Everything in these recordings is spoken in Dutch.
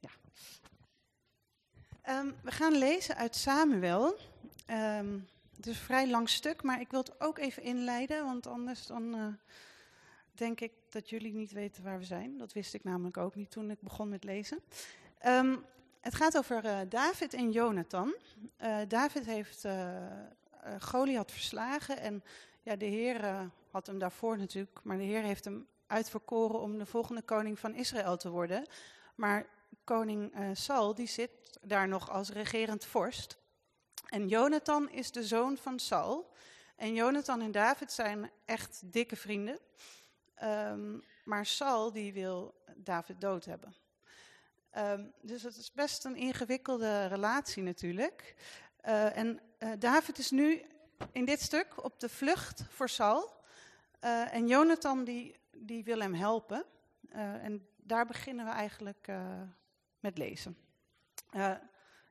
Ja. Ehm, we gaan lezen uit Samuel. Ehm, het is een vrij lang stuk, maar ik wil het ook even inleiden, want anders dan eh, denk ik dat jullie niet weten waar we zijn. Dat wist ik namelijk ook niet toen ik begon met lezen. Ehm, het gaat over uh, David en Jonathan. Uh, David heeft Goliath verslagen en ja, de Heer had hem daarvoor natuurlijk, maar de Heer heeft hem uitverkoren om de volgende koning van Israël te worden. Maar koning uh, Saul, die zit daar nog als regerend vorst. En Jonathan is de zoon van Saul. En Jonathan en David zijn echt dikke vrienden. Um, maar Saul die wil David dood hebben. Um, dus het is best een ingewikkelde relatie natuurlijk. Uh, en uh, David is nu in dit stuk op de vlucht voor Saul. En Jonathan die, die wil hem helpen. en daar beginnen we eigenlijk met lezen.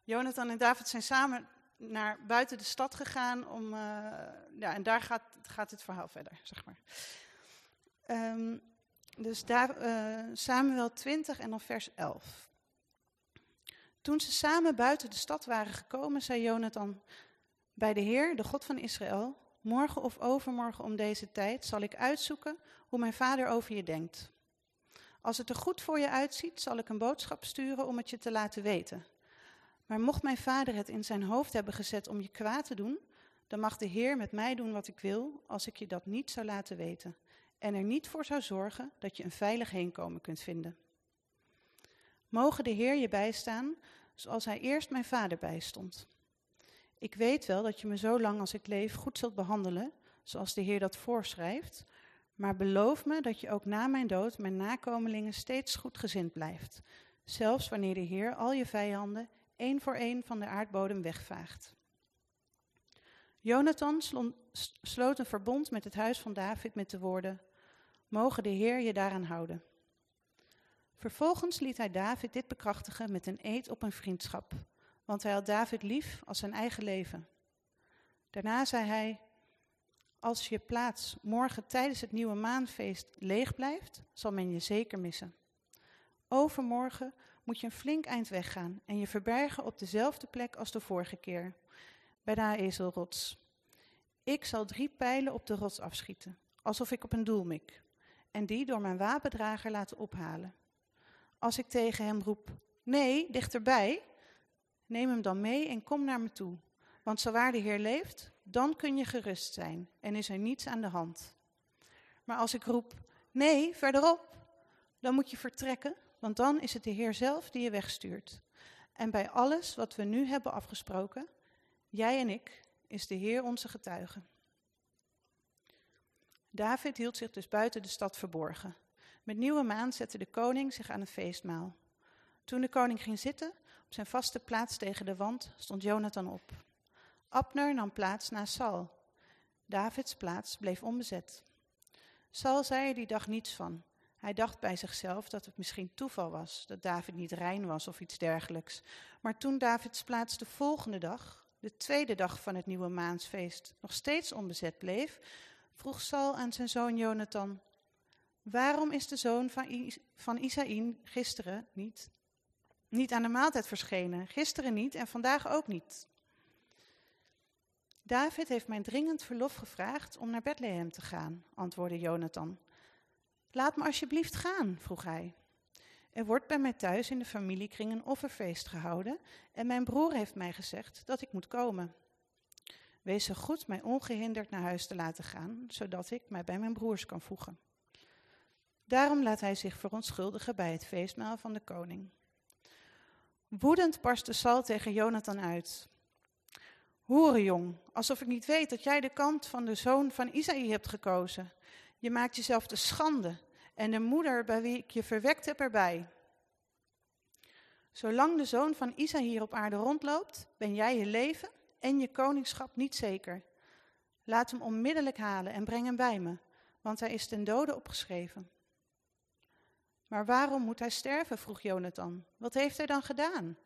Jonathan en David zijn samen naar buiten de stad gegaan om, uh, ja, en daar gaat, gaat het verhaal verder, zeg maar. Um, dus daar, Samuel 20 en dan vers 11. Toen ze samen buiten de stad waren gekomen, zei Jonathan bij de Heer, de God van Israël, morgen of overmorgen om deze tijd zal ik uitzoeken hoe mijn vader over je denkt. Als het er goed voor je uitziet, zal ik een boodschap sturen om het je te laten weten. Maar mocht mijn vader het in zijn hoofd hebben gezet om je kwaad te doen, dan mag de Heer met mij doen wat ik wil, als ik je dat niet zou laten weten. En er niet voor zou zorgen dat je een veilig heenkomen kunt vinden. Mogen de Heer je bijstaan, zoals hij eerst mijn vader bijstond. Ik weet wel dat je me zo lang als ik leef goed zult behandelen, zoals de Heer dat voorschrijft. Maar beloof me dat je ook na mijn dood mijn nakomelingen steeds goedgezind blijft. Zelfs wanneer de Heer al je vijanden één voor één van de aardbodem wegvaagt. Jonathan sloot een verbond met het huis van David met de woorden: Mogen de Heer je daaraan houden. Vervolgens liet hij David dit bekrachtigen met een eed op een vriendschap, want hij had David lief als zijn eigen leven. Daarna zei hij: Als je plaats morgen tijdens het nieuwe maanfeest leeg blijft, zal men je zeker missen. Overmorgen moet je een flink eind weggaan en je verbergen op dezelfde plek als de vorige keer, bij de Ezelrots. Ik zal drie pijlen op de rots afschieten, alsof ik op een doel mik, en die door mijn wapendrager laten ophalen. Als ik tegen hem roep, nee, dichterbij, neem hem dan mee en kom naar me toe. Want zowaar de Heer leeft, dan kun je gerust zijn en is er niets aan de hand. Maar als ik roep, nee, verderop, dan moet je vertrekken want dan is het de Heer zelf die je wegstuurt. En bij alles wat we nu hebben afgesproken, jij en ik, is de Heer onze getuige. David hield zich dus buiten de stad verborgen. Met nieuwe maan zette de koning zich aan een feestmaal. Toen de koning ging zitten, op zijn vaste plaats tegen de wand, stond Jonathan op. Abner nam plaats naast Saul. Davids plaats bleef onbezet. Saul zei er die dag niets van, hij dacht bij zichzelf dat het misschien toeval was, dat David niet rein was of iets dergelijks. Maar toen Davids plaats de volgende dag, de tweede dag van het nieuwe maansfeest, nog steeds onbezet bleef, vroeg Saul aan zijn zoon Jonathan: Waarom is de zoon van, van Isaïn gisteren niet, niet aan de maaltijd verschenen? Gisteren niet en vandaag ook niet. David heeft mij dringend verlof gevraagd om naar Bethlehem te gaan, antwoordde Jonathan. Laat me alsjeblieft gaan, vroeg hij. Er wordt bij mij thuis in de familiekring een offerfeest gehouden en mijn broer heeft mij gezegd dat ik moet komen. Wees zo goed mij ongehinderd naar huis te laten gaan, zodat ik mij bij mijn broers kan voegen. Daarom laat hij zich verontschuldigen bij het feestmaal van de koning. Woedend barstte Sal tegen Jonathan uit. Hoerenjong, alsof ik niet weet dat jij de kant van de zoon van Isaïe hebt gekozen. Je maakt jezelf de schande en de moeder bij wie ik je verwekt heb erbij. Zolang de zoon van Isa hier op aarde rondloopt, ben jij je leven en je koningschap niet zeker. Laat hem onmiddellijk halen en breng hem bij me, want hij is ten dode opgeschreven. Maar waarom moet hij sterven? vroeg Jonathan. Wat heeft hij dan gedaan?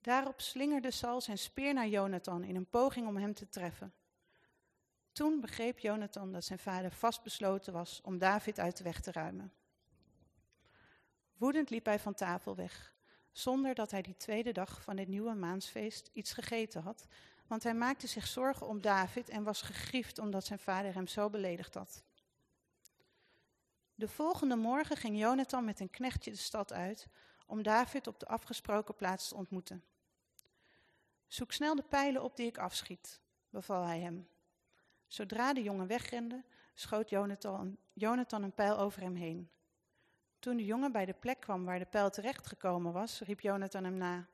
Daarop slingerde Saul zijn speer naar Jonathan in een poging om hem te treffen. Toen begreep Jonathan dat zijn vader vastbesloten was om David uit de weg te ruimen. Woedend liep hij van tafel weg, zonder dat hij die tweede dag van dit nieuwe maansfeest iets gegeten had, want hij maakte zich zorgen om David en was gegriefd omdat zijn vader hem zo beledigd had. De volgende morgen ging Jonathan met een knechtje de stad uit om David op de afgesproken plaats te ontmoeten. Zoek snel de pijlen op die ik afschiet, beval hij hem. Zodra de jongen wegrende, schoot Jonathan, Jonathan een pijl over hem heen. Toen de jongen bij de plek kwam waar de pijl terechtgekomen was, riep Jonathan hem na.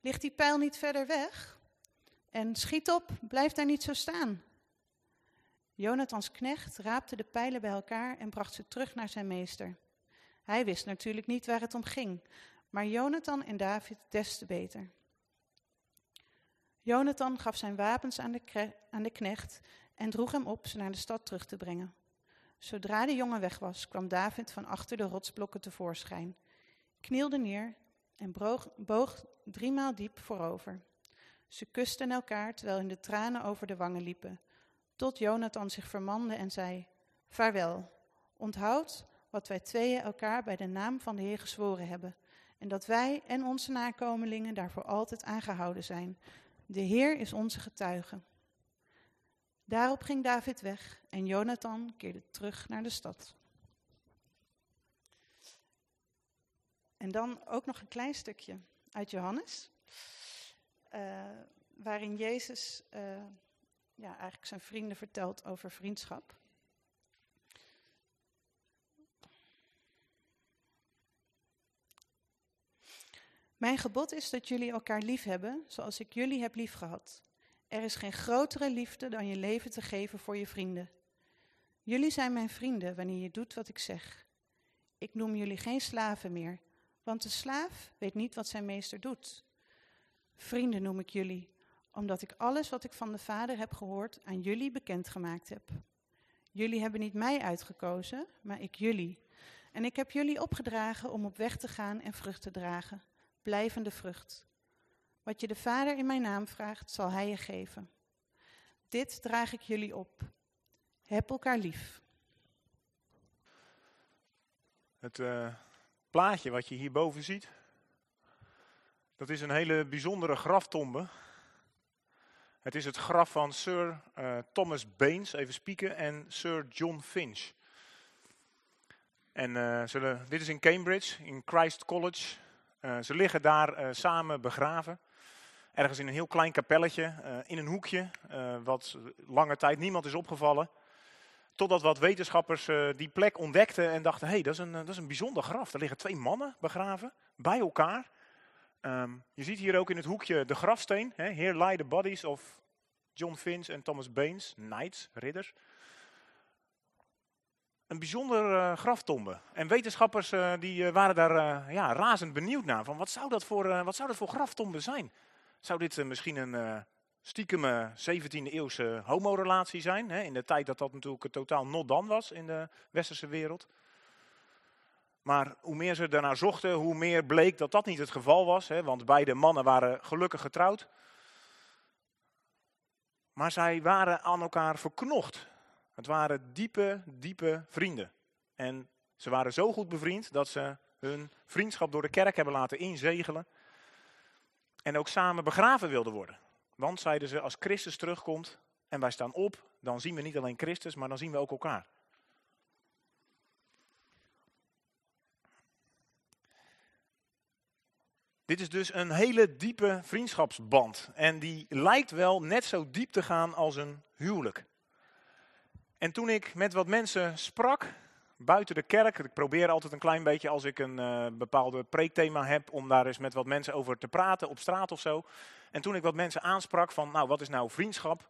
Ligt die pijl niet verder weg? En schiet op, blijf daar niet zo staan. Jonathans knecht raapte de pijlen bij elkaar en bracht ze terug naar zijn meester. Hij wist natuurlijk niet waar het om ging, maar Jonathan en David des te beter. Jonathan gaf zijn wapens aan de, aan de knecht en droeg hem op ze naar de stad terug te brengen. Zodra de jongen weg was, kwam David van achter de rotsblokken tevoorschijn, knielde neer en boog, boog driemaal diep voorover. Ze kusten elkaar terwijl hun de tranen over de wangen liepen, tot Jonathan zich vermande en zei: Vaarwel, onthoud wat wij tweeën elkaar bij de naam van de Heer gezworen hebben, en dat wij en onze nakomelingen daarvoor altijd aangehouden zijn. De Heer is onze getuige. Daarop ging David weg en Jonathan keerde terug naar de stad. En dan ook nog een klein stukje uit Johannes, uh, waarin Jezus uh, ja, eigenlijk zijn vrienden vertelt over vriendschap. Mijn gebod is dat jullie elkaar lief hebben zoals ik jullie heb lief gehad. Er is geen grotere liefde dan je leven te geven voor je vrienden. Jullie zijn mijn vrienden wanneer je doet wat ik zeg. Ik noem jullie geen slaven meer, want de slaaf weet niet wat zijn meester doet. Vrienden noem ik jullie, omdat ik alles wat ik van de Vader heb gehoord aan jullie bekendgemaakt heb. Jullie hebben niet mij uitgekozen, maar ik jullie. En ik heb jullie opgedragen om op weg te gaan en vrucht te dragen, blijvende vrucht. Wat je de Vader in mijn naam vraagt, zal Hij je geven. Dit draag ik jullie op. Heb elkaar lief. Het uh, plaatje wat je hierboven ziet, dat is een hele bijzondere graftombe. Het is het graf van Sir uh, Thomas Baines, even spieken, en Sir John Finch. En uh, zullen, dit is in Cambridge, in Christ College. Ze liggen daar samen begraven ergens in een heel klein kapelletje, uh, in een hoekje, wat lange tijd niemand is opgevallen. Totdat wat wetenschappers die plek ontdekten en dachten, hé, hey, dat, is een, dat is een bijzonder graf. Er liggen twee mannen begraven, bij elkaar. Um, je ziet hier ook in het hoekje de grafsteen. Hè? Here lie the bodies of John Finch en Thomas Baines, knights, ridders. Een bijzonder graftombe. En wetenschappers die waren daar ja, razend benieuwd naar. Van wat, zou dat voor, wat zou dat voor graftombe zijn? Zou dit eh, misschien een uh, stiekeme 17e eeuwse homorelatie zijn? Hè? In de tijd dat dat natuurlijk totaal not dan was in de westerse wereld. Maar hoe meer ze daarnaar zochten, hoe meer bleek dat dat niet het geval was. Hè? Want beide mannen waren gelukkig getrouwd. Maar zij waren aan elkaar verknocht. Het waren diepe, diepe vrienden. En ze waren zo goed bevriend dat ze hun vriendschap door de kerk hebben laten inzegelen en ook samen begraven wilden worden. Want, zeiden ze, als Christus terugkomt en wij staan op, dan zien we niet alleen Christus, maar dan zien we ook elkaar. Dit is dus een hele diepe vriendschapsband. En die lijkt wel net zo diep te gaan als een huwelijk. En toen ik met wat mensen sprak, buiten de kerk. Ik probeer altijd een klein beetje als ik een uh, bepaalde preekthema heb om daar eens met wat mensen over te praten op straat of zo. En toen ik wat mensen aansprak van, nou wat is nou vriendschap?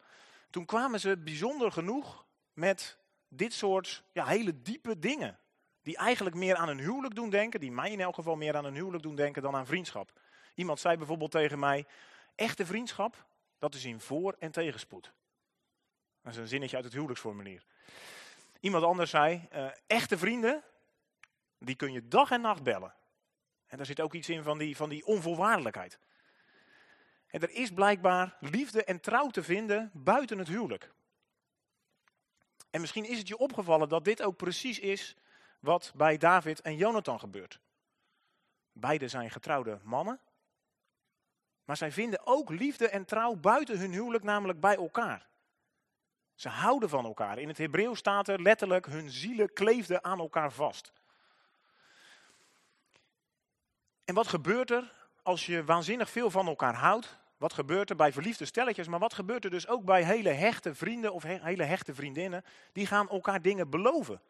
Toen kwamen ze bijzonder genoeg met dit soort ja, hele diepe dingen. Die eigenlijk meer aan een huwelijk doen denken, die mij in elk geval meer aan een huwelijk doen denken dan aan vriendschap. Iemand zei bijvoorbeeld tegen mij, echte vriendschap, dat is in voor- en tegenspoed. Dat is een zinnetje uit het huwelijksformulier. Iemand anders zei, uh, echte vrienden, die kun je dag en nacht bellen. En daar zit ook iets in van die, van die onvoorwaardelijkheid. En er is blijkbaar liefde en trouw te vinden buiten het huwelijk. En misschien is het je opgevallen dat dit ook precies is wat bij David en Jonathan gebeurt. Beide zijn getrouwde mannen. Maar zij vinden ook liefde en trouw buiten hun huwelijk, namelijk bij elkaar. Ze houden van elkaar. In het Hebreeuws staat er letterlijk, hun zielen kleefden aan elkaar vast. En wat gebeurt er als je waanzinnig veel van elkaar houdt? Wat gebeurt er bij verliefde stelletjes? Maar wat gebeurt er dus ook bij hele hechte vrienden of hele hechte vriendinnen? Die gaan elkaar dingen beloven.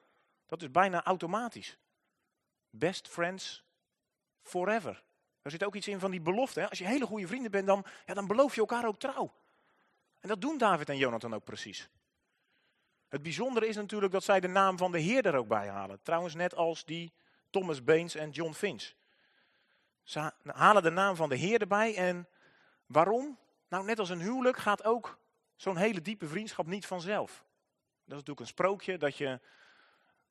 Dat is bijna automatisch. Best friends forever. Er zit ook iets in van die belofte. Hè? Als je hele goede vrienden bent, dan, ja, dan beloof je elkaar ook trouw. En dat doen David en Jonathan ook precies. Het bijzondere is natuurlijk dat zij de naam van de Heer er ook bij halen. Trouwens net als die Thomas Baines en John Finch. Ze halen de naam van de Heer erbij en waarom? Nou, net als een huwelijk gaat ook zo'n hele diepe vriendschap niet vanzelf. Dat is natuurlijk een sprookje dat je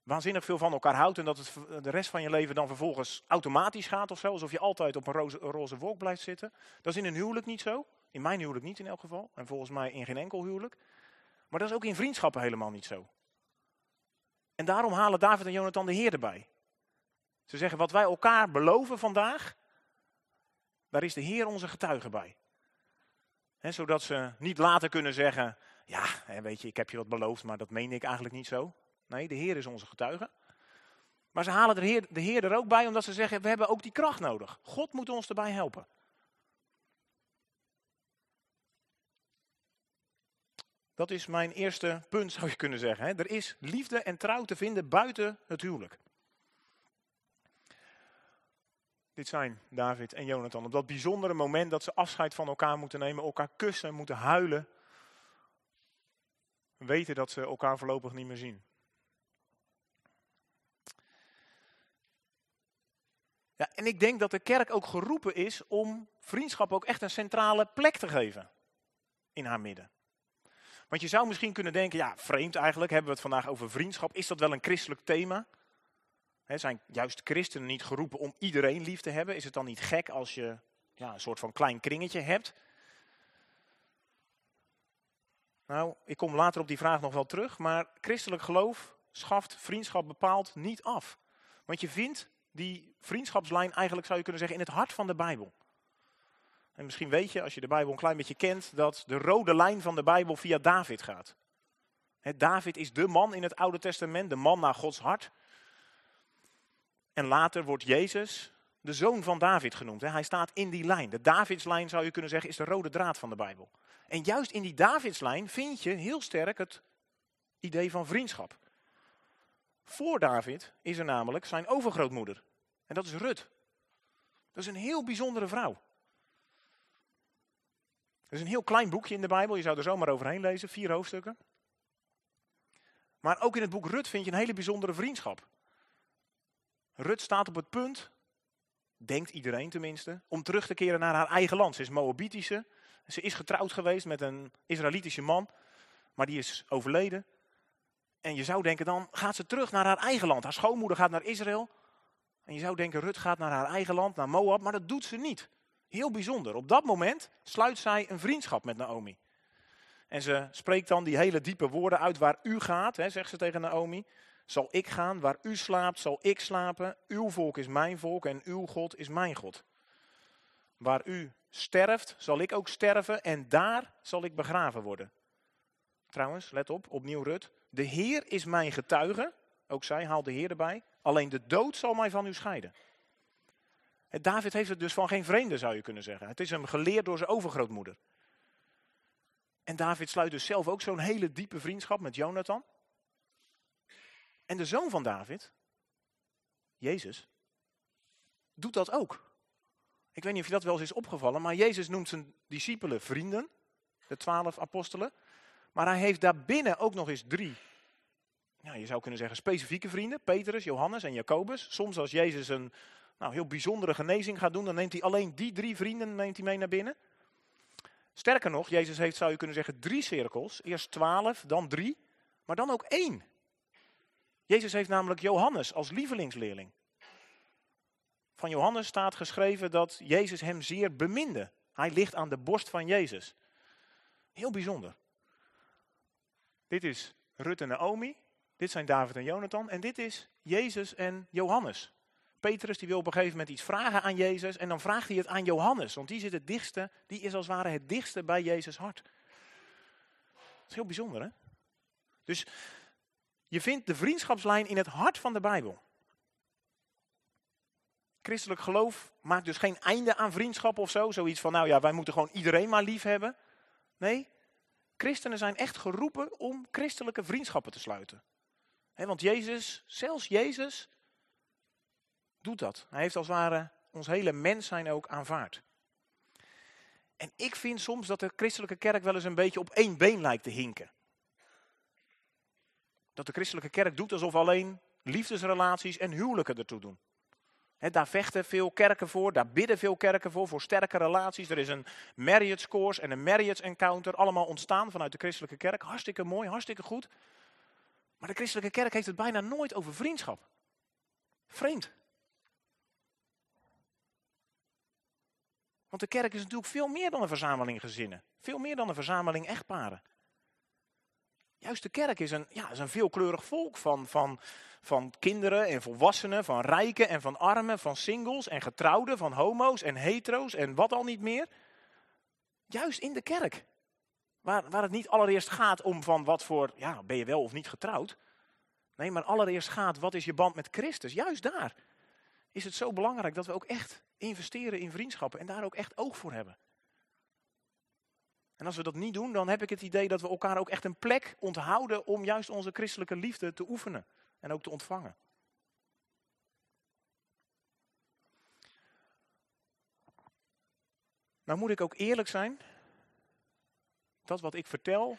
waanzinnig veel van elkaar houdt en dat het de rest van je leven dan vervolgens automatisch gaat of zo. Alsof je altijd op een roze, roze wolk blijft zitten. Dat is in een huwelijk niet zo. In mijn huwelijk niet in elk geval. En volgens mij in geen enkel huwelijk. Maar dat is ook in vriendschappen helemaal niet zo. En daarom halen David en Jonathan de Heer erbij. Ze zeggen, wat wij elkaar beloven vandaag, daar is de Heer onze getuige bij. zodat ze niet later kunnen zeggen, ja, weet je, ik heb je wat beloofd, maar dat meen ik eigenlijk niet zo. Nee, de Heer is onze getuige. Maar ze halen de Heer, de Heer er ook bij omdat ze zeggen, we hebben ook die kracht nodig. God moet ons erbij helpen. Dat is mijn eerste punt, zou je kunnen zeggen. Er is liefde en trouw te vinden buiten het huwelijk. Dit zijn David en Jonathan. Op dat bijzondere moment dat ze afscheid van elkaar moeten nemen, elkaar kussen, moeten huilen. Weten dat ze elkaar voorlopig niet meer zien. Ja, en ik denk dat de kerk ook geroepen is om vriendschap ook echt een centrale plek te geven in haar midden. Want je zou misschien kunnen denken, ja, vreemd eigenlijk, hebben we het vandaag over vriendschap. Is dat wel een christelijk thema? zijn juist christenen niet geroepen om iedereen lief te hebben? Is het dan niet gek als je ja, een soort van klein kringetje hebt? Nou, ik kom later op die vraag nog wel terug, maar christelijk geloof schaft vriendschap bepaald niet af. Want je vindt die vriendschapslijn eigenlijk, zou je kunnen zeggen, in het hart van de Bijbel. En misschien weet je, als je de Bijbel een klein beetje kent, dat de rode lijn van de Bijbel via David gaat. David is de man in het Oude Testament, de man naar Gods hart. En later wordt Jezus de zoon van David genoemd. Hij staat in die lijn. De Davidslijn zou je kunnen zeggen is de rode draad van de Bijbel. En juist in die Davidslijn vind je heel sterk het idee van vriendschap. Voor David is er namelijk zijn overgrootmoeder. En dat is Rut. Dat is een heel bijzondere vrouw. Het is een heel klein boekje in de Bijbel. Je zou er zomaar overheen lezen. Vier hoofdstukken. Maar ook in het boek Rut vind je een hele bijzondere vriendschap. Rut staat op het punt, denkt iedereen tenminste, om terug te keren naar haar eigen land. Ze is Moabitische. Ze is getrouwd geweest met een Israëlitische man, maar die is overleden. En je zou denken, dan gaat ze terug naar haar eigen land. Haar schoonmoeder gaat naar Israël. En je zou denken, Rut gaat naar haar eigen land, naar Moab, maar dat doet ze niet. Heel bijzonder. Op dat moment sluit zij een vriendschap met Naomi. En ze spreekt dan die hele diepe woorden uit waar u gaat, hè, zegt ze tegen Naomi. Zal ik gaan, waar u slaapt, zal ik slapen. Uw volk is mijn volk en uw God is mijn God. Waar u sterft, zal ik ook sterven en daar zal ik begraven worden. Trouwens, let op, opnieuw Rut. De Heer is mijn getuige. Ook zij haalt de Heer erbij. Alleen de dood zal mij van u scheiden. David heeft het dus van geen vreemde, zou je kunnen zeggen. Het is hem geleerd door zijn overgrootmoeder. En David sluit dus zelf ook zo'n hele diepe vriendschap met Jonathan. En de zoon van David, Jezus, doet dat ook. Ik weet niet of je dat wel eens is opgevallen, maar Jezus noemt zijn discipelen vrienden, de twaalf apostelen. Maar hij heeft daarbinnen ook nog eens drie, ja, je zou kunnen zeggen specifieke vrienden. Petrus, Johannes en Jacobus. Soms als Jezus een nou, heel bijzondere genezing gaat doen, dan neemt hij alleen die drie vrienden neemt hij mee naar binnen. Sterker nog, Jezus heeft, zou je kunnen zeggen, drie cirkels. Eerst twaalf, dan drie, maar dan ook één. Jezus heeft namelijk Johannes als lievelingsleerling. Van Johannes staat geschreven dat Jezus hem zeer beminde. Hij ligt aan de borst van Jezus. Heel bijzonder. Dit is Rut en Naomi. Dit zijn David en Jonathan. En dit is Jezus en Johannes. Petrus die wil op een gegeven moment iets vragen aan Jezus. En dan vraagt hij het aan Johannes. Want die zit het dichtste, die is als het ware het dichtste bij Jezus hart. Dat is heel bijzonder hè. Dus je vindt de vriendschapslijn in het hart van de Bijbel. Christelijk geloof maakt dus geen einde aan vriendschap of zo. Zoiets van, nou ja, wij moeten gewoon iedereen maar lief hebben. Nee, christenen zijn echt geroepen om christelijke vriendschappen te sluiten. want Jezus, zelfs Jezus, doet dat. Hij heeft als het ware ons hele mens zijn ook aanvaard. En ik vind soms dat de christelijke kerk wel eens een beetje op één been lijkt te hinken. Dat de christelijke kerk doet alsof alleen liefdesrelaties en huwelijken ertoe doen daar vechten veel kerken voor, daar bidden veel kerken voor, voor sterke relaties. Er is een marriage course en een marriage encounter, allemaal ontstaan vanuit de christelijke kerk. Hartstikke mooi, hartstikke goed. Maar de christelijke kerk heeft het bijna nooit over vriendschap. Vreemd. Want de kerk is natuurlijk veel meer dan een verzameling gezinnen. Veel meer dan een verzameling echtparen. Juist de kerk is een, ja, is een veelkleurig volk van, van, van kinderen en volwassenen, van rijken en van armen, van singles en getrouwden, van homo's en hetero's en wat al niet meer. Juist in de kerk. Waar, waar het niet allereerst gaat om van wat voor, ja, ben je wel of niet getrouwd. Nee, maar allereerst gaat, wat is je band met Christus? Juist daar is het zo belangrijk dat we ook echt investeren in vriendschappen en daar ook echt oog voor hebben. En als we dat niet doen, dan heb ik het idee dat we elkaar ook echt een plek onthouden om juist onze christelijke liefde te oefenen en ook te ontvangen. Nou moet ik ook eerlijk zijn, dat wat ik vertel,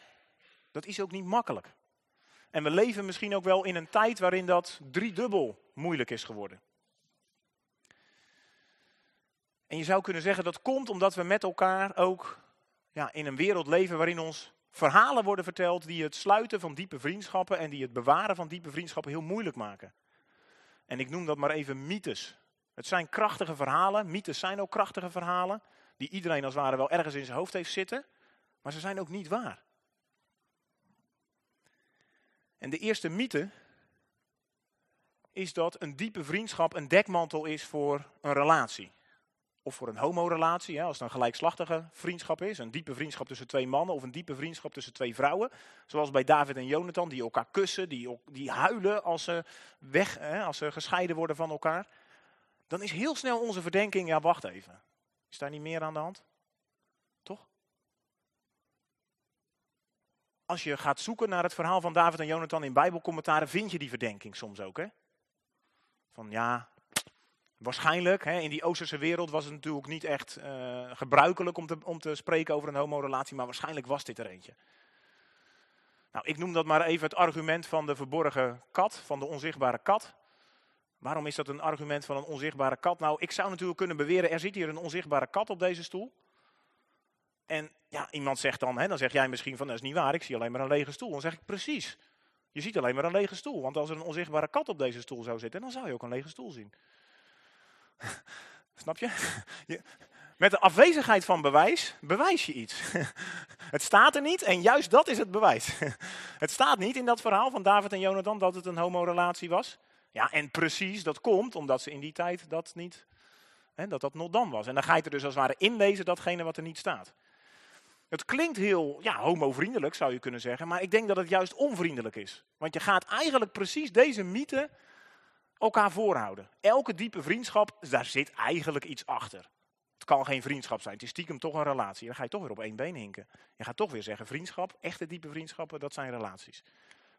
dat is ook niet makkelijk. En we leven misschien ook wel in een tijd waarin dat driedubbel moeilijk is geworden. En je zou kunnen zeggen dat komt omdat we met elkaar ook ja, in een wereld leven waarin ons verhalen worden verteld die het sluiten van diepe vriendschappen en die het bewaren van diepe vriendschappen heel moeilijk maken. En ik noem dat maar even mythes. Het zijn krachtige verhalen, mythes zijn ook krachtige verhalen, die iedereen als het ware wel ergens in zijn hoofd heeft zitten, maar ze zijn ook niet waar. En de eerste mythe is dat een diepe vriendschap een dekmantel is voor een relatie of voor een homorelatie, als het een gelijkslachtige vriendschap is, een diepe vriendschap tussen twee mannen of een diepe vriendschap tussen twee vrouwen, zoals bij David en Jonathan, die elkaar kussen, die, die huilen als ze, weg, hè, als ze gescheiden worden van elkaar, dan is heel snel onze verdenking, ja wacht even, is daar niet meer aan de hand? Toch? Als je gaat zoeken naar het verhaal van David en Jonathan in bijbelcommentaren, vind je die verdenking soms ook, hè? Van ja, Waarschijnlijk, hè, in die Oosterse wereld was het natuurlijk niet echt uh, gebruikelijk om te, om te spreken over een homorelatie, maar waarschijnlijk was dit er eentje. Nou, ik noem dat maar even het argument van de verborgen kat, van de onzichtbare kat. Waarom is dat een argument van een onzichtbare kat? Nou, ik zou natuurlijk kunnen beweren, er zit hier een onzichtbare kat op deze stoel. En ja, iemand zegt dan, hè, dan zeg jij misschien van, dat is niet waar, ik zie alleen maar een lege stoel. Dan zeg ik, precies, je ziet alleen maar een lege stoel. Want als er een onzichtbare kat op deze stoel zou zitten, dan zou je ook een lege stoel zien. Snap je? Met de afwezigheid van bewijs bewijs je iets. Het staat er niet en juist dat is het bewijs. Het staat niet in dat verhaal van David en Jonathan dat het een homorelatie was. Ja, en precies, dat komt omdat ze in die tijd dat niet, hè, dat dat nog dan was. En dan ga je er dus als het ware inlezen datgene wat er niet staat. Het klinkt heel ja, homovriendelijk, zou je kunnen zeggen, maar ik denk dat het juist onvriendelijk is. Want je gaat eigenlijk precies deze mythe elkaar voorhouden. Elke diepe vriendschap, daar zit eigenlijk iets achter. Het kan geen vriendschap zijn, het is stiekem toch een relatie. Dan ga je toch weer op één been hinken. Je gaat toch weer zeggen, vriendschap, echte diepe vriendschappen, dat zijn relaties.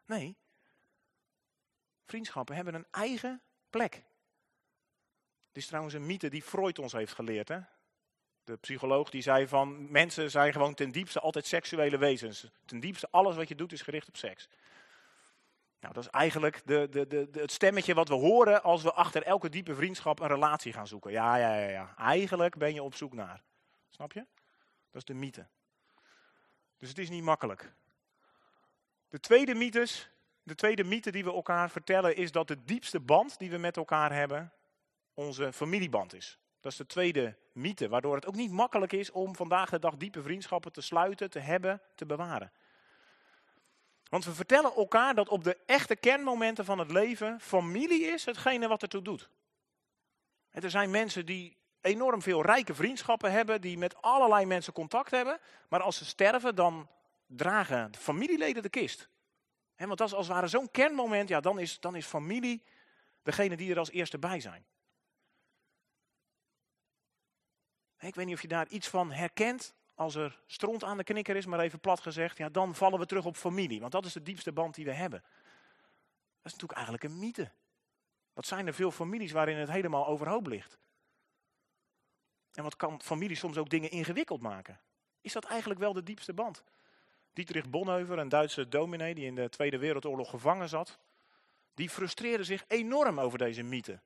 Nee, vriendschappen hebben een eigen plek. Het is trouwens een mythe die Freud ons heeft geleerd. Hè? De psycholoog die zei van, mensen zijn gewoon ten diepste altijd seksuele wezens. Ten diepste alles wat je doet is gericht op seks. Nou, dat is eigenlijk de, de, de, het stemmetje wat we horen als we achter elke diepe vriendschap een relatie gaan zoeken. Ja, ja, ja, ja. Eigenlijk ben je op zoek naar. Snap je? Dat is de mythe. Dus het is niet makkelijk. De tweede, mythes, de tweede mythe die we elkaar vertellen is dat de diepste band die we met elkaar hebben onze familieband is. Dat is de tweede mythe, waardoor het ook niet makkelijk is om vandaag de dag diepe vriendschappen te sluiten, te hebben, te bewaren. Want we vertellen elkaar dat op de echte kernmomenten van het leven familie is hetgene wat ertoe doet. er zijn mensen die enorm veel rijke vriendschappen hebben, die met allerlei mensen contact hebben, maar als ze sterven, dan dragen de familieleden de kist. want dat als het ware zo'n kernmoment, ja, dan is, dan is familie degene die er als eerste bij zijn. Ik weet niet of je daar iets van herkent. Als er stront aan de knikker is, maar even plat gezegd, ja, dan vallen we terug op familie. Want dat is de diepste band die we hebben. Dat is natuurlijk eigenlijk een mythe. Wat zijn er veel families waarin het helemaal overhoop ligt? En wat kan familie soms ook dingen ingewikkeld maken? Is dat eigenlijk wel de diepste band? Dietrich Bonhoeffer, een Duitse dominee die in de Tweede Wereldoorlog gevangen zat, die frustreerde zich enorm over deze mythe.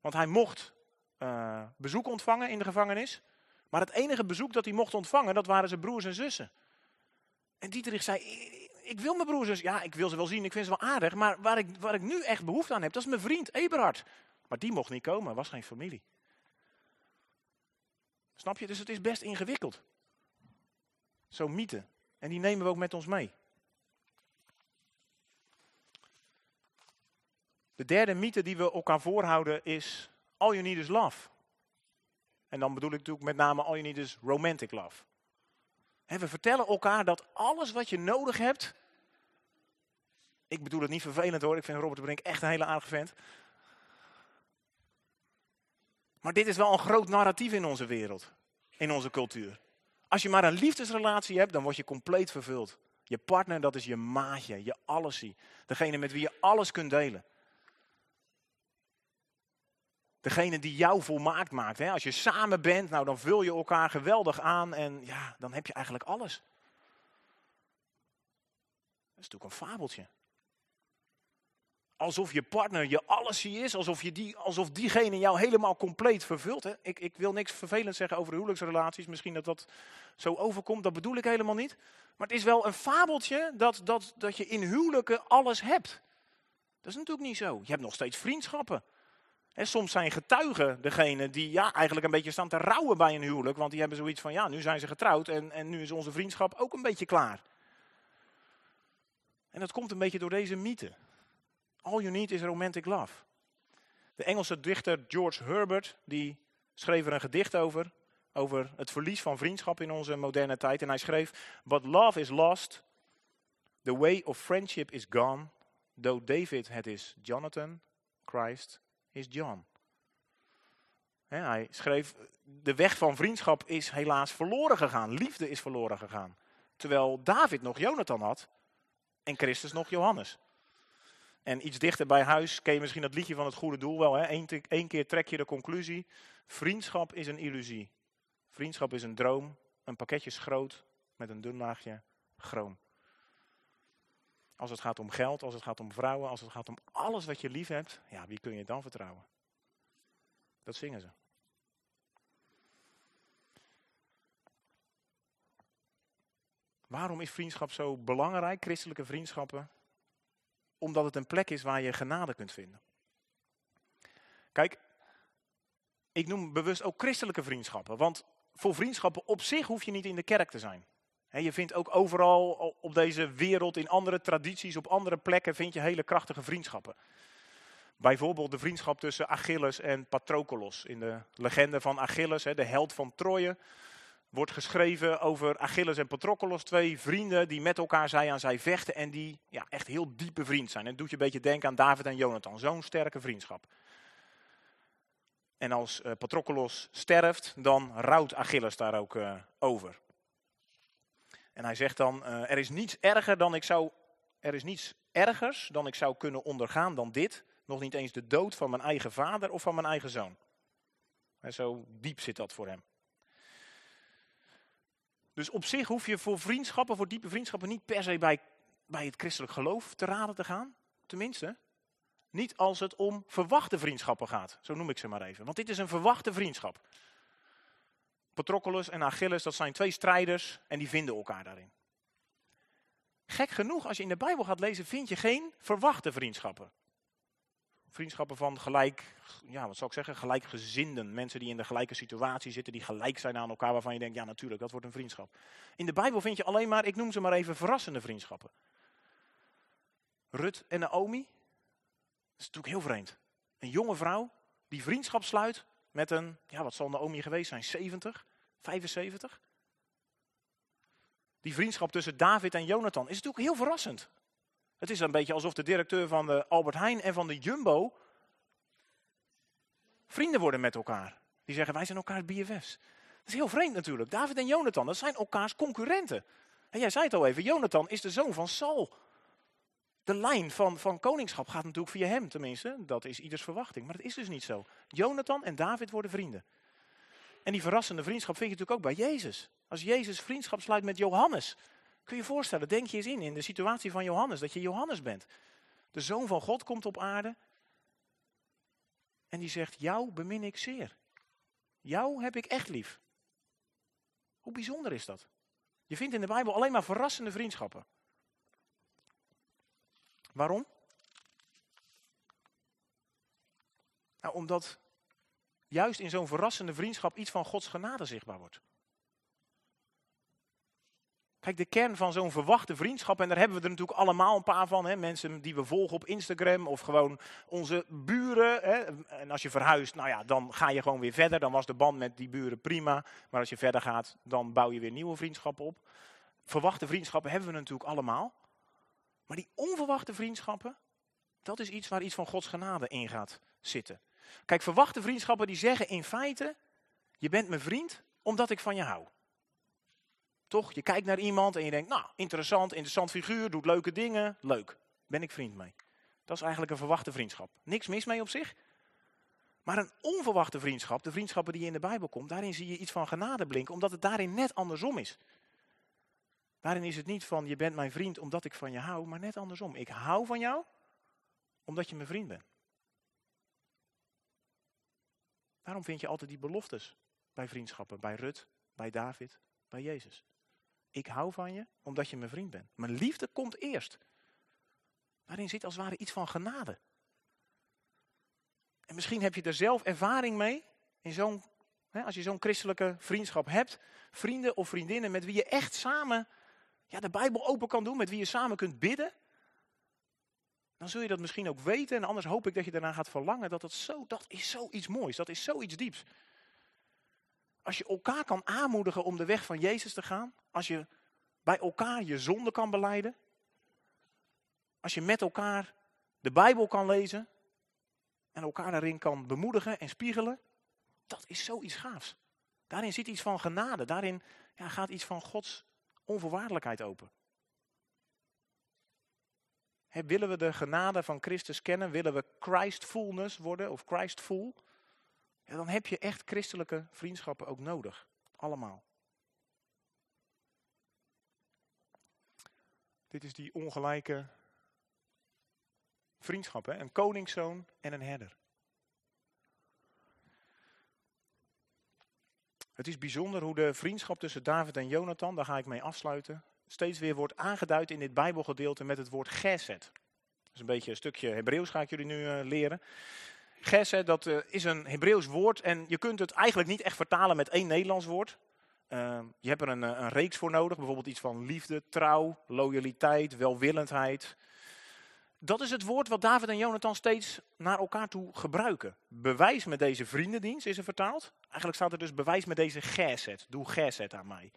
Want hij mocht uh, bezoek ontvangen in de gevangenis, maar het enige bezoek dat hij mocht ontvangen, dat waren zijn broers en zussen. En Dietrich zei, ik wil mijn broers en zussen, ja, ik wil ze wel zien, ik vind ze wel aardig, maar waar ik, waar ik nu echt behoefte aan heb, dat is mijn vriend Eberhard. Maar die mocht niet komen, was geen familie. Snap je? Dus het is best ingewikkeld. Zo'n mythe. En die nemen we ook met ons mee. De derde mythe die we elkaar voorhouden is all you need is love. En dan bedoel ik natuurlijk met name all you need is romantic love. we vertellen elkaar dat alles wat je nodig hebt. Ik bedoel het niet vervelend hoor, ik vind Robert de Brink echt een hele aardige vent. Maar dit is wel een groot narratief in onze wereld, in onze cultuur. Als je maar een liefdesrelatie hebt, dan word je compleet vervuld. Je partner, dat is je maatje, je allesie. Degene met wie je alles kunt delen. Degene die jou volmaakt maakt. Hè? Als je samen bent, nou, dan vul je elkaar geweldig aan en ja, dan heb je eigenlijk alles. Dat is natuurlijk een fabeltje. Alsof je partner je allesie is, alsof, je die, alsof diegene jou helemaal compleet vervult. Hè? Ik, ik wil niks vervelend zeggen over huwelijksrelaties, misschien dat dat zo overkomt, dat bedoel ik helemaal niet. Maar het is wel een fabeltje dat, dat, dat je in huwelijken alles hebt. Dat is natuurlijk niet zo. Je hebt nog steeds vriendschappen. En soms zijn getuigen degene die ja, eigenlijk een beetje staan te rouwen bij een huwelijk. Want die hebben zoiets van, ja, nu zijn ze getrouwd en, en nu is onze vriendschap ook een beetje klaar. En dat komt een beetje door deze mythe. All you need is romantic love. De Engelse dichter George Herbert, die schreef er een gedicht over. Over het verlies van vriendschap in onze moderne tijd. En hij schreef, But love is lost, the way of friendship is gone. Though David het is Jonathan, Christ is John. hij schreef, de weg van vriendschap is helaas verloren gegaan. Liefde is verloren gegaan. Terwijl David nog Jonathan had en Christus nog Johannes. En iets dichter bij huis ken je misschien dat liedje van het goede doel wel. Eén, keer trek je de conclusie. Vriendschap is een illusie. Vriendschap is een droom. Een pakketje schroot met een dun laagje chroom. Als het gaat om geld, als het gaat om vrouwen, als het gaat om alles wat je lief hebt, ja, wie kun je dan vertrouwen? Dat zingen ze. Waarom is vriendschap zo belangrijk, christelijke vriendschappen? Omdat het een plek is waar je genade kunt vinden. Kijk, ik noem bewust ook christelijke vriendschappen, want voor vriendschappen op zich hoef je niet in de kerk te zijn je vindt ook overal op deze wereld, in andere tradities, op andere plekken, vind je hele krachtige vriendschappen. Bijvoorbeeld de vriendschap tussen Achilles en Patroklos. In de legende van Achilles, de held van Troje, wordt geschreven over Achilles en Patroklos. Twee vrienden die met elkaar zij aan zij vechten en die ja, echt heel diepe vriend zijn. En het doet je een beetje denken aan David en Jonathan. Zo'n sterke vriendschap. En als uh, Patroklos sterft, dan rouwt Achilles daar ook uh, over. En hij zegt dan, uh, er is niets erger dan ik zou, er is niets ergers dan ik zou kunnen ondergaan dan dit. Nog niet eens de dood van mijn eigen vader of van mijn eigen zoon. En zo diep zit dat voor hem. Dus op zich hoef je voor vriendschappen, voor diepe vriendschappen, niet per se bij, bij het christelijk geloof te raden te gaan. Tenminste, niet als het om verwachte vriendschappen gaat. Zo noem ik ze maar even. Want dit is een verwachte vriendschap. Patroclus en Achilles, dat zijn twee strijders en die vinden elkaar daarin. Gek genoeg, als je in de Bijbel gaat lezen, vind je geen verwachte vriendschappen. Vriendschappen van gelijk, ja, wat zou ik zeggen, gelijkgezinden. Mensen die in de gelijke situatie zitten, die gelijk zijn aan elkaar, waarvan je denkt, ja natuurlijk, dat wordt een vriendschap. In de Bijbel vind je alleen maar, ik noem ze maar even, verrassende vriendschappen. Rut en Naomi, dat is natuurlijk heel vreemd. Een jonge vrouw die vriendschap sluit met een, ja, wat zal Naomi geweest zijn, 70, 75? Die vriendschap tussen David en Jonathan is natuurlijk heel verrassend. Het is een beetje alsof de directeur van de Albert Heijn en van de Jumbo vrienden worden met elkaar. Die zeggen, wij zijn elkaar BFF's. Dat is heel vreemd natuurlijk. David en Jonathan, dat zijn elkaars concurrenten. En jij zei het al even, Jonathan is de zoon van Saul. De lijn van, van koningschap gaat natuurlijk via hem, tenminste. Dat is ieders verwachting. Maar dat is dus niet zo. Jonathan en David worden vrienden. En die verrassende vriendschap vind je natuurlijk ook bij Jezus. Als Jezus vriendschap sluit met Johannes. Kun je je voorstellen, denk je eens in, in de situatie van Johannes, dat je Johannes bent. De zoon van God komt op aarde. En die zegt, jou bemin ik zeer. Jou heb ik echt lief. Hoe bijzonder is dat? Je vindt in de Bijbel alleen maar verrassende vriendschappen. Waarom? Nou, omdat juist in zo'n verrassende vriendschap iets van Gods genade zichtbaar wordt. Kijk, de kern van zo'n verwachte vriendschap, en daar hebben we er natuurlijk allemaal een paar van. Hè, mensen die we volgen op Instagram of gewoon onze buren. Hè, en als je verhuist, nou ja, dan ga je gewoon weer verder. Dan was de band met die buren prima. Maar als je verder gaat, dan bouw je weer nieuwe vriendschappen op. Verwachte vriendschappen hebben we natuurlijk allemaal. Maar die onverwachte vriendschappen, dat is iets waar iets van Gods genade in gaat zitten. Kijk, verwachte vriendschappen die zeggen in feite, je bent mijn vriend omdat ik van je hou. Toch? Je kijkt naar iemand en je denkt, nou, interessant, interessant figuur, doet leuke dingen, leuk. Ben ik vriend mee. Dat is eigenlijk een verwachte vriendschap. Niks mis mee op zich. Maar een onverwachte vriendschap, de vriendschappen die in de Bijbel komt, daarin zie je iets van genade blinken, omdat het daarin net andersom is. Daarin is het niet van je bent mijn vriend omdat ik van je hou, maar net andersom. Ik hou van jou omdat je mijn vriend bent. Daarom vind je altijd die beloftes bij vriendschappen, bij Rut, bij David, bij Jezus. Ik hou van je omdat je mijn vriend bent. Mijn liefde komt eerst. Daarin zit als het ware iets van genade. En misschien heb je er zelf ervaring mee in zo'n, als je zo'n christelijke vriendschap hebt, vrienden of vriendinnen met wie je echt samen ja, de Bijbel open kan doen, met wie je samen kunt bidden, dan zul je dat misschien ook weten. En anders hoop ik dat je daarna gaat verlangen. Dat, het zo, dat is zoiets moois, dat is zoiets dieps. Als je elkaar kan aanmoedigen om de weg van Jezus te gaan. Als je bij elkaar je zonde kan beleiden. Als je met elkaar de Bijbel kan lezen. En elkaar daarin kan bemoedigen en spiegelen. Dat is zoiets gaafs. Daarin zit iets van genade. Daarin ja, gaat iets van Gods onvoorwaardelijkheid open. Willen we de genade van Christus kennen? Willen we Christfulness worden of Christful? Ja, dan heb je echt christelijke vriendschappen ook nodig. Allemaal. Dit is die ongelijke vriendschap. Hè? Een koningszoon en een herder. Het is bijzonder hoe de vriendschap tussen David en Jonathan, daar ga ik mee afsluiten, steeds weer wordt aangeduid in dit Bijbelgedeelte met het woord geset. Dat is een beetje een stukje Hebreeuws ga ik jullie nu uh, leren. Geset, dat uh, is een Hebreeuws woord en je kunt het eigenlijk niet echt vertalen met één Nederlands woord. Uh, je hebt er een, een, reeks voor nodig, bijvoorbeeld iets van liefde, trouw, loyaliteit, welwillendheid, dat is het woord wat David en Jonathan steeds naar elkaar toe gebruiken. Bewijs met deze vriendendienst is er vertaald. Eigenlijk staat er dus bewijs met deze geset. Doe geset aan mij.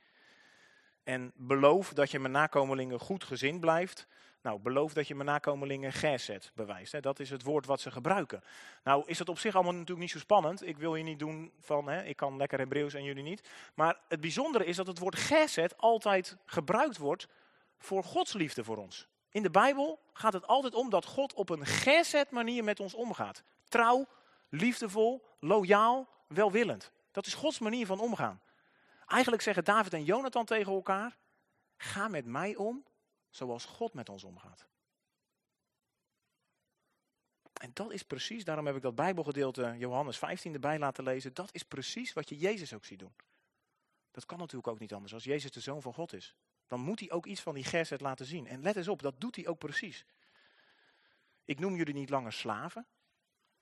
En beloof dat je mijn nakomelingen goed gezind blijft. Nou, beloof dat je mijn nakomelingen geset bewijst. Hè. Dat is het woord wat ze gebruiken. Nou, is dat op zich allemaal natuurlijk niet zo spannend. Ik wil je niet doen van, hè, ik kan lekker Hebreeuws en jullie niet. Maar het bijzondere is dat het woord geset altijd gebruikt wordt voor Gods liefde voor ons. In de Bijbel gaat het altijd om dat God op een geset manier met ons omgaat. Trouw, liefdevol, loyaal, welwillend. Dat is Gods manier van omgaan. Eigenlijk zeggen David en Jonathan tegen elkaar, ga met mij om zoals God met ons omgaat. En dat is precies, daarom heb ik dat Bijbelgedeelte Johannes 15 erbij laten lezen, dat is precies wat je Jezus ook ziet doen. Dat kan natuurlijk ook niet anders als Jezus de Zoon van God is dan moet hij ook iets van die geset laten zien. En let eens op, dat doet hij ook precies. Ik noem jullie niet langer slaven,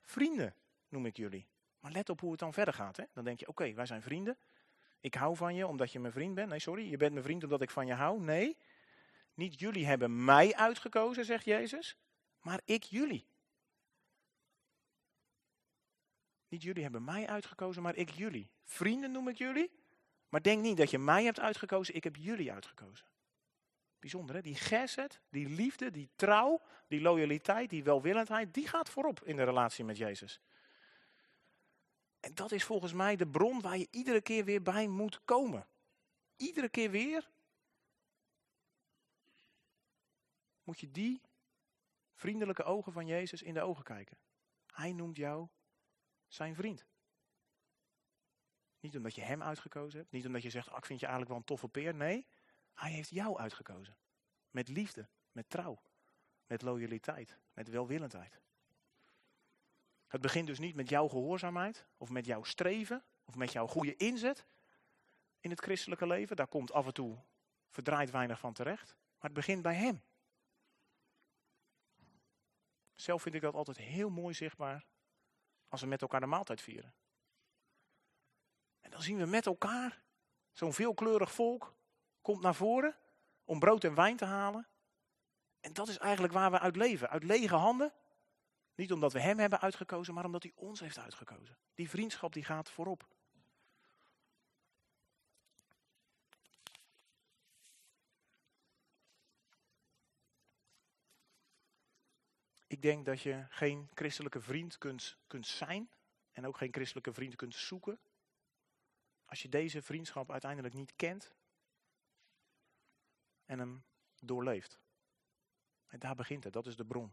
vrienden noem ik jullie. Maar let op hoe het dan verder gaat. Hè? Dan denk je, oké, wij zijn vrienden. Ik hou van je omdat je mijn vriend bent. Nee, sorry, je bent mijn vriend omdat ik van je hou. Nee, niet jullie hebben mij uitgekozen, zegt Jezus, maar ik jullie. Niet jullie hebben mij uitgekozen, maar ik jullie. Vrienden noem ik jullie. Maar denk niet dat je mij hebt uitgekozen, ik heb jullie uitgekozen. Bijzonder hè, die geset, die liefde, die trouw, die loyaliteit, die welwillendheid, die gaat voorop in de relatie met Jezus. En dat is volgens mij de bron waar je iedere keer weer bij moet komen. Iedere keer weer moet je die vriendelijke ogen van Jezus in de ogen kijken. Hij noemt jou zijn vriend. Niet omdat je hem uitgekozen hebt, niet omdat je zegt, ah, ik vind je eigenlijk wel een toffe peer. Nee, hij heeft jou uitgekozen. Met liefde, met trouw, met loyaliteit, met welwillendheid. Het begint dus niet met jouw gehoorzaamheid, of met jouw streven, of met jouw goede inzet in het christelijke leven. Daar komt af en toe verdraaid weinig van terecht. Maar het begint bij hem. Zelf vind ik dat altijd heel mooi zichtbaar als we met elkaar de maaltijd vieren. En dan zien we met elkaar, zo'n veelkleurig volk komt naar voren om brood en wijn te halen. En dat is eigenlijk waar we uit leven, uit lege handen. Niet omdat we hem hebben uitgekozen, maar omdat hij ons heeft uitgekozen. Die vriendschap die gaat voorop. Ik denk dat je geen christelijke vriend kunt, kunt zijn en ook geen christelijke vriend kunt zoeken. Als je deze vriendschap uiteindelijk niet kent en hem doorleeft. En daar begint het, dat is de bron.